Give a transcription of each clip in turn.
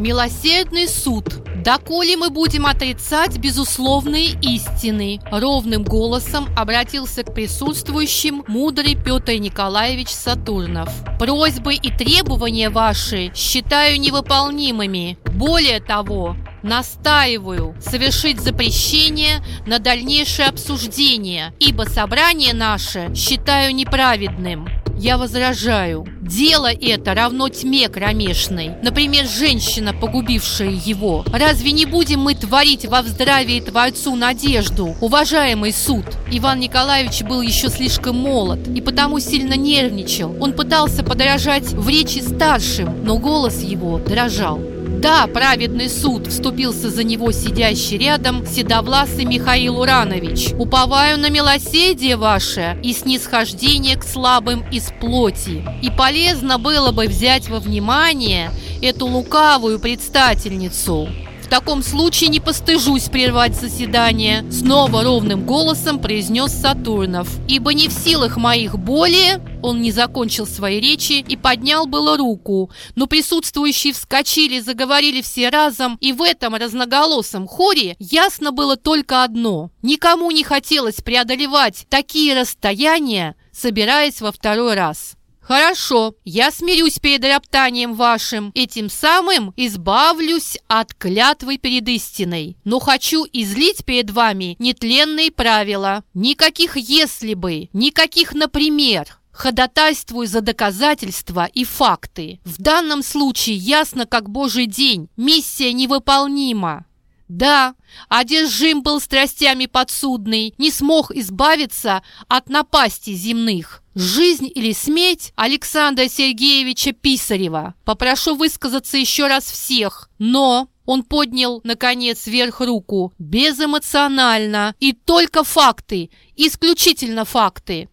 Милосердный суд. Доколе мы будем отрицать безусловные истины? Ровным голосом обратился к присутствующим мудрый Петр Николаевич Сатурнов. Просьбы и требования ваши считаю невыполнимыми. Более того, Настаиваю совершить запрещение на дальнейшее обсуждение, ибо собрание наше считаю неправедным. Я возражаю. Дело это равно тьме кромешной. Например, женщина, погубившая его. Разве не будем мы творить во вздравии Творцу надежду? Уважаемый суд, Иван Николаевич был еще слишком молод и потому сильно нервничал. Он пытался подражать в речи старшим, но голос его дрожал. Да, праведный суд вступился за него сидящий рядом седовласый Михаил Уранович. Уповаю на милосердие ваше и снисхождение к слабым из плоти. И полезно было бы взять во внимание эту лукавую предстательницу. Таком случае не постыжусь прервать заседание, снова ровным голосом произнес Сатурнов, ибо не в силах моих более он не закончил своей речи и поднял было руку, но присутствующие вскочили, заговорили все разом, и в этом разноголосом хоре ясно было только одно. Никому не хотелось преодолевать такие расстояния, собираясь во второй раз. «Хорошо, я смирюсь перед роптанием вашим, и тем самым избавлюсь от клятвы перед истиной. Но хочу излить перед вами нетленные правила. Никаких «если бы», никаких «например». Ходатайствую за доказательства и факты. В данном случае ясно, как божий день, миссия невыполнима. Да, одержим был страстями подсудный, не смог избавиться от напасти земных. Жизнь или смерть Александра Сергеевича Писарева. Попрошу высказаться еще раз всех, но он поднял, наконец, вверх руку, безэмоционально, и только факты, исключительно факты.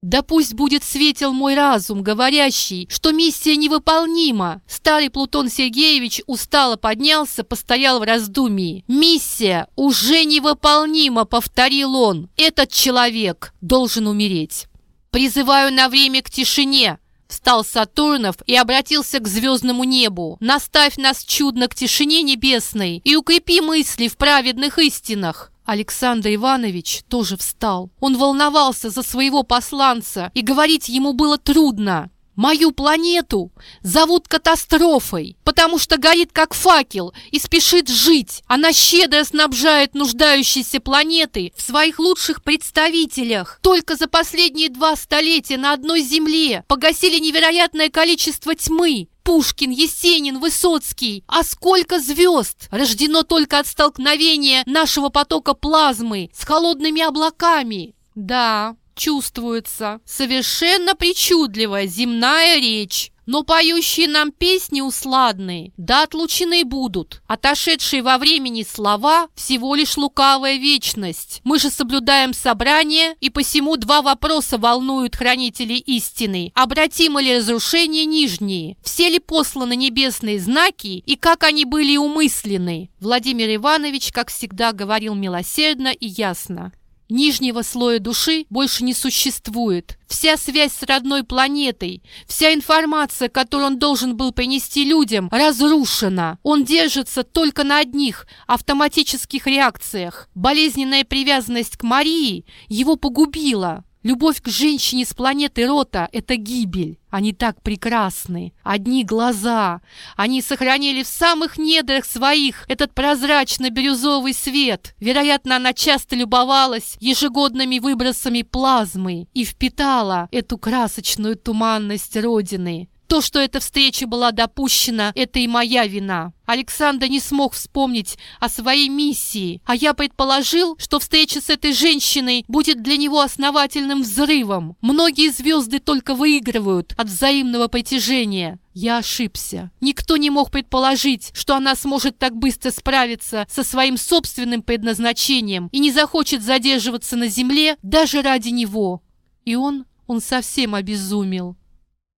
Да пусть будет светел мой разум, говорящий, что миссия невыполнима. Старый Плутон Сергеевич устало поднялся, постоял в раздумии. Миссия уже невыполнима, повторил он. Этот человек должен умереть. Призываю на время к тишине. Встал Сатурнов и обратился к звездному небу. «Наставь нас чудно к тишине небесной и укрепи мысли в праведных истинах. Александр Иванович тоже встал. Он волновался за своего посланца, и говорить ему было трудно. Мою планету зовут катастрофой, потому что горит как факел и спешит жить. Она щедро снабжает нуждающиеся планеты в своих лучших представителях. Только за последние два столетия на одной Земле погасили невероятное количество тьмы. Пушкин, Есенин, Высоцкий. А сколько звезд рождено только от столкновения нашего потока плазмы с холодными облаками. Да, чувствуется совершенно причудливая земная речь. Но поющие нам песни усладные, да отлучены будут. Отошедшие во времени слова – всего лишь лукавая вечность. Мы же соблюдаем собрание, и посему два вопроса волнуют хранителей истины. Обратимы ли разрушения нижние? Все ли посланы небесные знаки, и как они были умыслены? Владимир Иванович, как всегда, говорил милосердно и ясно. Нижнего слоя души больше не существует. Вся связь с родной планетой, вся информация, которую он должен был принести людям, разрушена. Он держится только на одних автоматических реакциях. Болезненная привязанность к Марии его погубила. Любовь к женщине с планеты Рота – это гибель. Они так прекрасны. Одни глаза. Они сохранили в самых недрах своих этот прозрачно-бирюзовый свет. Вероятно, она часто любовалась ежегодными выбросами плазмы и впитала эту красочную туманность Родины. То, что эта встреча была допущена, это и моя вина. Александр не смог вспомнить о своей миссии, а я предположил, что встреча с этой женщиной будет для него основательным взрывом. Многие звезды только выигрывают от взаимного притяжения. Я ошибся. Никто не мог предположить, что она сможет так быстро справиться со своим собственным предназначением и не захочет задерживаться на земле даже ради него. И он, он совсем обезумел.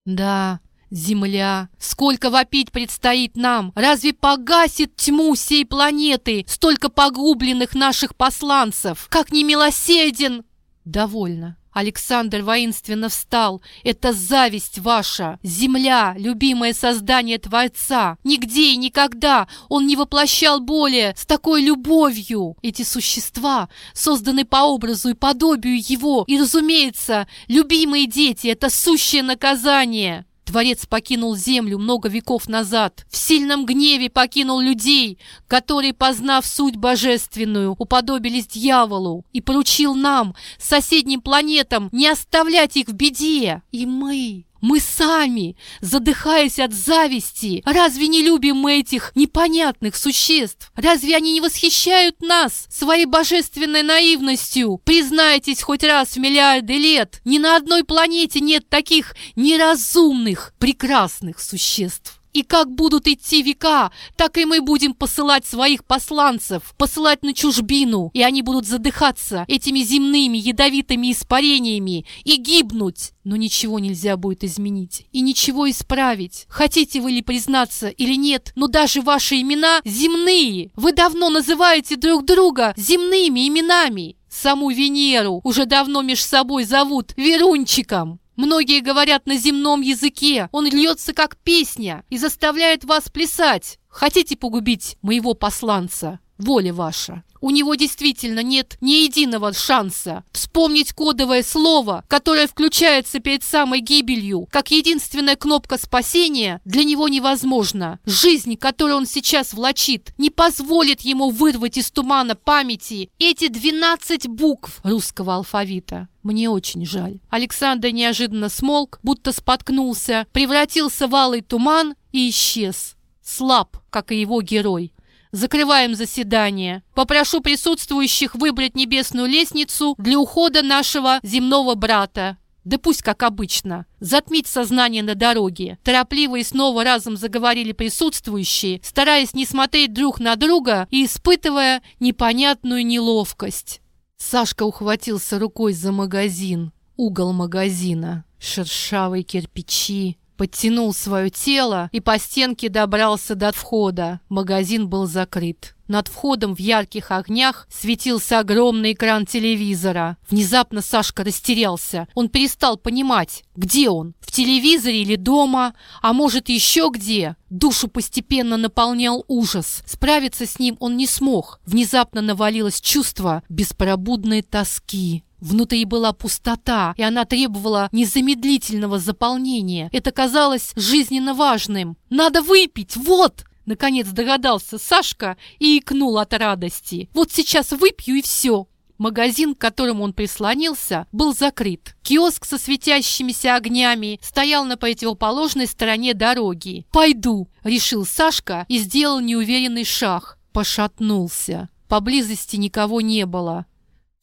Да, Земля! Сколько вопить предстоит нам! Разве погасит тьму всей планеты столько погубленных наших посланцев? Как немилосерден! Довольно. Александр воинственно встал. «Это зависть ваша! Земля, любимое создание Творца! Нигде и никогда он не воплощал более с такой любовью! Эти существа созданы по образу и подобию его, и, разумеется, любимые дети — это сущее наказание!» Творец покинул землю много веков назад, в сильном гневе покинул людей, которые, познав суть божественную, уподобились дьяволу, и поручил нам, соседним планетам, не оставлять их в беде. И мы, мы сами, задыхаясь от зависти, разве не любим мы этих непонятных существ? Разве они не восхищают нас своей божественной наивностью? Признайтесь хоть раз в миллиарды лет, ни на одной планете нет таких неразумных, прекрасных существ. И как будут идти века, так и мы будем посылать своих посланцев, посылать на чужбину, и они будут задыхаться этими земными ядовитыми испарениями и гибнуть. Но ничего нельзя будет изменить и ничего исправить. Хотите вы ли признаться или нет, но даже ваши имена земные. Вы давно называете друг друга земными именами. Саму Венеру уже давно меж собой зовут Верунчиком. Многие говорят на земном языке, он льется как песня и заставляет вас плясать. Хотите погубить моего посланца? Воля ваша. У него действительно нет ни единого шанса вспомнить кодовое слово, которое включается перед самой гибелью, как единственная кнопка спасения, для него невозможно. Жизнь, которую он сейчас влачит, не позволит ему вырвать из тумана памяти эти 12 букв русского алфавита. Мне очень жаль. Александр неожиданно смолк, будто споткнулся, превратился в алый туман и исчез. Слаб, как и его герой. Закрываем заседание. Попрошу присутствующих выбрать небесную лестницу для ухода нашего земного брата. Да пусть как обычно. Затмить сознание на дороге. Торопливо и снова разом заговорили присутствующие, стараясь не смотреть друг на друга и испытывая непонятную неловкость. Сашка ухватился рукой за магазин. Угол магазина. Шершавые кирпичи, Подтянул свое тело и по стенке добрался до входа. Магазин был закрыт. Над входом в ярких огнях светился огромный экран телевизора. Внезапно Сашка растерялся. Он перестал понимать, где он, в телевизоре или дома, а может еще где. Душу постепенно наполнял ужас. Справиться с ним он не смог. Внезапно навалилось чувство беспробудной тоски. Внутри была пустота, и она требовала незамедлительного заполнения. Это казалось жизненно важным. «Надо выпить! Вот!» Наконец догадался Сашка и икнул от радости. «Вот сейчас выпью и все!» Магазин, к которому он прислонился, был закрыт. Киоск со светящимися огнями стоял на противоположной стороне дороги. «Пойду!» – решил Сашка и сделал неуверенный шаг. Пошатнулся. Поблизости никого не было.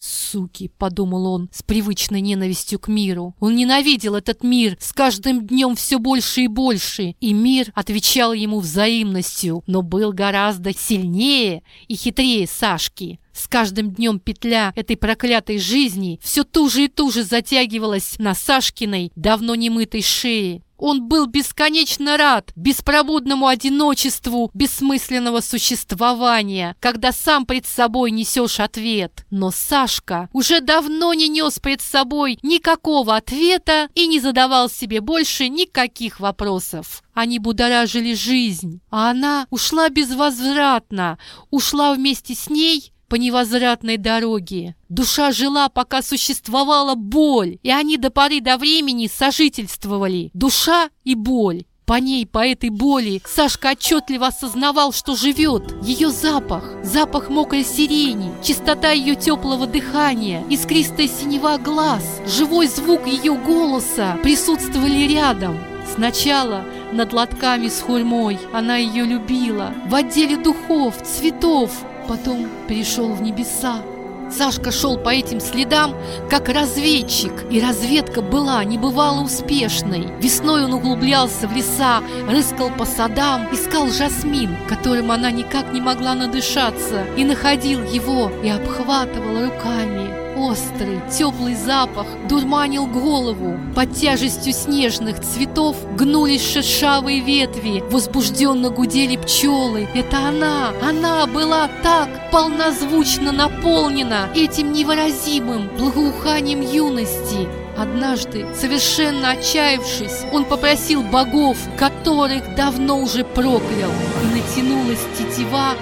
«Суки!» — подумал он с привычной ненавистью к миру. Он ненавидел этот мир с каждым днем все больше и больше, и мир отвечал ему взаимностью, но был гораздо сильнее и хитрее Сашки. С каждым днем петля этой проклятой жизни все туже и туже затягивалась на Сашкиной давно немытой шее. Он был бесконечно рад беспробудному одиночеству бессмысленного существования, когда сам пред собой несешь ответ. Но Сашка уже давно не нес пред собой никакого ответа и не задавал себе больше никаких вопросов. Они будоражили жизнь, а она ушла безвозвратно, ушла вместе с ней по невозвратной дороге. Душа жила, пока существовала боль, и они до поры до времени сожительствовали. Душа и боль. По ней, по этой боли, Сашка отчетливо осознавал, что живет. Ее запах, запах мокрой сирени, чистота ее теплого дыхания, искристая синева глаз, живой звук ее голоса присутствовали рядом. Сначала над лотками с хурьмой она ее любила, в отделе духов, цветов, потом перешел в небеса. Сашка шел по этим следам, как разведчик, и разведка была небывало успешной. Весной он углублялся в леса, рыскал по садам, искал жасмин, которым она никак не могла надышаться, и находил его, и обхватывал руками. Острый, теплый запах дурманил голову. Под тяжестью снежных цветов гнулись шершавые ветви, возбужденно гудели пчелы. Это она, она была так полнозвучно наполнена этим невыразимым благоуханием юности. Однажды, совершенно отчаявшись, он попросил богов, которых давно уже проклял, и натянулась тетива,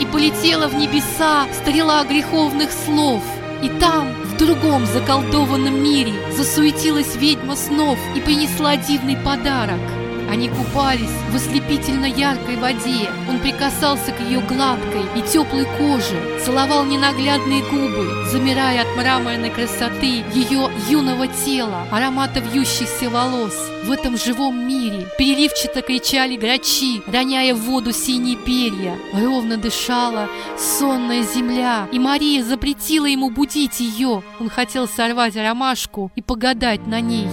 и полетела в небеса стрела греховных слов. И там, в другом заколдованном мире, засуетилась ведьма снов и принесла дивный подарок — они купались в ослепительно яркой воде. Он прикасался к ее гладкой и теплой коже, целовал ненаглядные губы, замирая от мраморной красоты ее юного тела, аромата вьющихся волос. В этом живом мире переливчато кричали грачи, роняя в воду синие перья. Ровно дышала сонная земля, и Мария запретила ему будить ее. Он хотел сорвать ромашку и погадать на ней.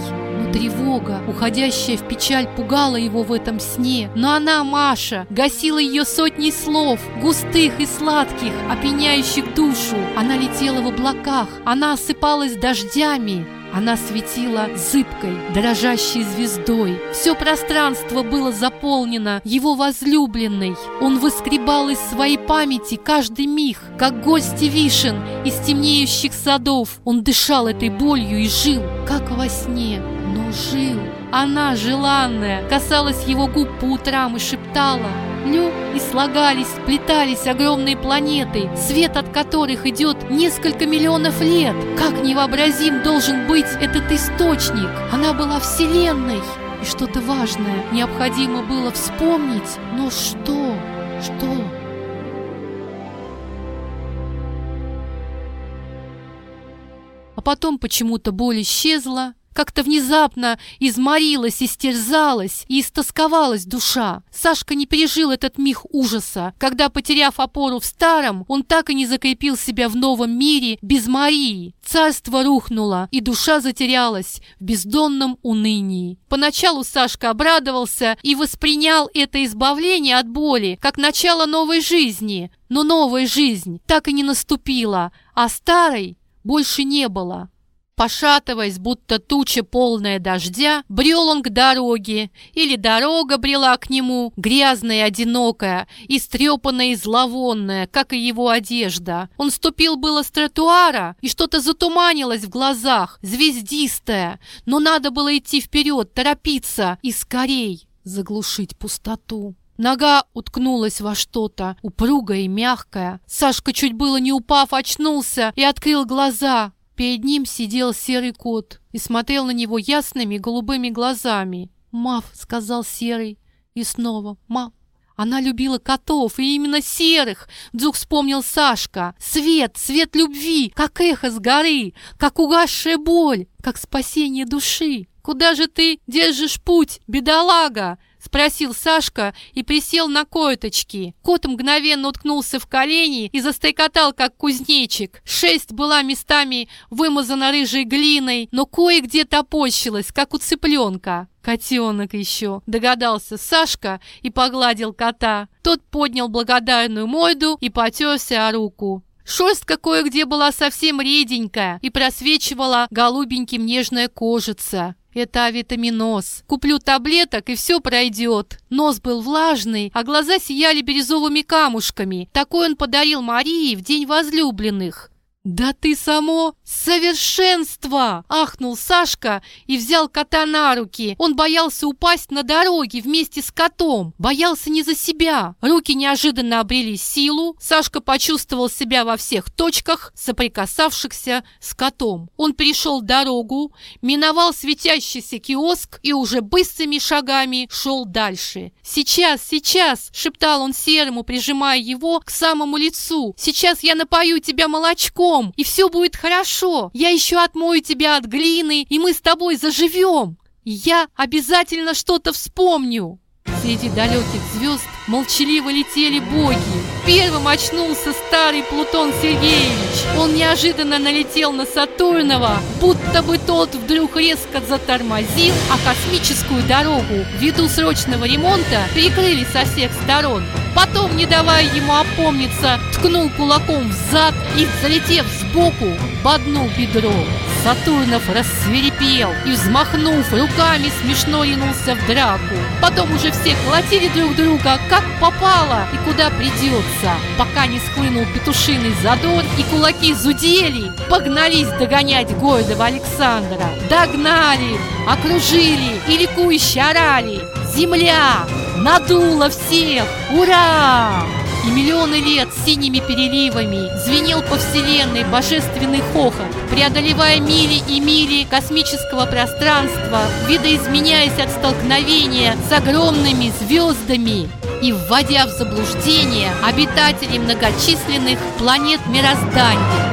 Тревога, уходящая в печаль, пугала его в этом сне. Но она, Маша, гасила ее сотни слов, густых и сладких, опьяняющих душу. Она летела в облаках, она осыпалась дождями. Она светила зыбкой, дрожащей звездой. Все пространство было заполнено его возлюбленной. Он выскребал из своей памяти каждый миг, как гости вишен из темнеющих садов. Он дышал этой болью и жил, как во сне но жил. Она, желанная, касалась его губ по утрам и шептала «Лю» и слагались, сплетались огромные планеты, свет от которых идет несколько миллионов лет. Как невообразим должен быть этот источник! Она была Вселенной, и что-то важное необходимо было вспомнить. Но что? Что? А потом почему-то боль исчезла, как-то внезапно изморилась, истерзалась и истосковалась душа. Сашка не пережил этот миг ужаса, когда, потеряв опору в старом, он так и не закрепил себя в новом мире без Марии. Царство рухнуло, и душа затерялась в бездонном унынии. Поначалу Сашка обрадовался и воспринял это избавление от боли как начало новой жизни. Но новая жизнь так и не наступила, а старой больше не было. Пошатываясь, будто туча полная дождя, брел он к дороге, или дорога брела к нему, грязная одинокая, истрепанная и зловонная, как и его одежда. Он ступил было с тротуара, и что-то затуманилось в глазах, звездистое, но надо было идти вперед, торопиться и скорей заглушить пустоту. Нога уткнулась во что-то, упругое и мягкое. Сашка, чуть было не упав, очнулся и открыл глаза. Перед ним сидел серый кот и смотрел на него ясными голубыми глазами. «Мав», — сказал серый, и снова «Мав». Она любила котов, и именно серых, вдруг вспомнил Сашка. Свет, свет любви, как эхо с горы, как угасшая боль, как спасение души. Куда же ты держишь путь, бедолага? — спросил Сашка и присел на коеточки. Кот мгновенно уткнулся в колени и застрекотал, как кузнечик. Шесть была местами вымазана рыжей глиной, но кое-где топорщилась, как у цыпленка. «Котенок еще!» — догадался Сашка и погладил кота. Тот поднял благодарную мойду и потерся о руку. Шерстка кое-где была совсем реденькая и просвечивала голубеньким нежная кожица. Это авитаминоз. Куплю таблеток, и все пройдет. Нос был влажный, а глаза сияли бирюзовыми камушками. Такой он подарил Марии в день возлюбленных. «Да ты само совершенство!» – ахнул Сашка и взял кота на руки. Он боялся упасть на дороге вместе с котом. Боялся не за себя. Руки неожиданно обрели силу. Сашка почувствовал себя во всех точках, соприкасавшихся с котом. Он перешел дорогу, миновал светящийся киоск и уже быстрыми шагами шел дальше. «Сейчас, сейчас!» – шептал он серому, прижимая его к самому лицу. «Сейчас я напою тебя молочком!» и все будет хорошо. Я еще отмою тебя от глины, и мы с тобой заживем. Я обязательно что-то вспомню. Среди далеких звезд молчаливо летели боги. Первым очнулся старый Плутон Сергеевич. Он неожиданно налетел на Сатурнова, будто бы тот вдруг резко затормозил, а космическую дорогу ввиду срочного ремонта перекрыли со всех сторон. Потом, не давая ему опомниться, ткнул кулаком в зад и, залетев сбоку, боднул бедро. Сатурнов рассверепел и, взмахнув руками, смешно ринулся в драку. Потом уже все колотили друг друга, как попало и куда придется, пока не схлынул петушиный задор и кулаки зудели, погнались догонять гордого Александра. Догнали, окружили и ликующе орали. Земля надула всех! Ура! И миллионы лет синими переливами звенел по вселенной божественный хохот, преодолевая мили и мили космического пространства, видоизменяясь от столкновения с огромными звездами и вводя в заблуждение обитателей многочисленных планет мироздания.